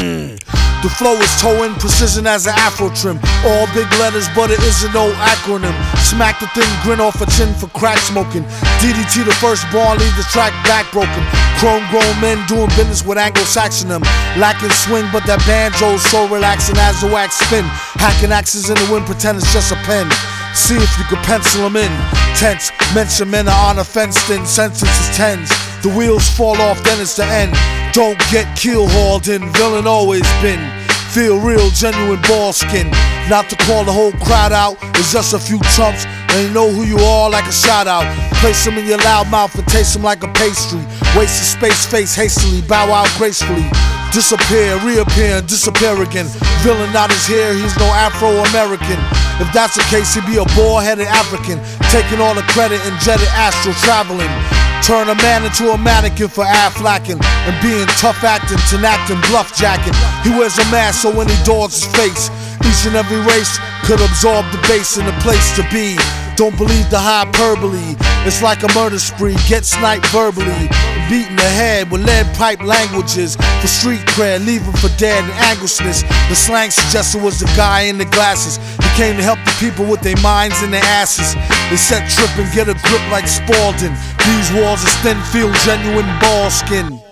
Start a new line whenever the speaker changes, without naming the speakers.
Mm. The flow is towing, precision as an afro trim. All big letters, but it isn't no acronym. Smack the thin grin off a chin for crack smoking. DDT the first born, leave the track back broken. Chrome grown men doing business with Anglo-Saxon them. Lacking swing, but that banjo's so relaxing as the wax spin. Hacking axes in the wind, pretend it's just a pen. See if you can pencil them in. Tense, mention men are on a fenced in, sentences tens. The wheels fall off, then it's the end. Don't get keel hauled in, villain always been. Feel real, genuine ball skin. Not to call the whole crowd out, it's just a few chumps. You know who you are like a shout out. Place them in your loud mouth and taste them like a pastry. Waste of space, face hastily, bow out gracefully. Disappear, reappear, and disappear again. Villain not his hair, he's no Afro American. If that's the case, he'd be a bald headed African. Taking all the credit and jetted astral traveling. Turn a man into a mannequin for Afflacking and being tough acting, to acting, bluff jacking. He wears a mask so when he dogs his face, each and every race could absorb the base and the place to be. Don't believe the hyperbole. It's like a murder spree. Get sniped verbally. Beaten the head with lead pipe languages. For street cred, leave him for dead and anguishness. The slang suggested was the guy in the glasses. Came to help the people with their minds and their asses. They set trip and get a grip like Spalding. These walls are thin, feel genuine ball skin.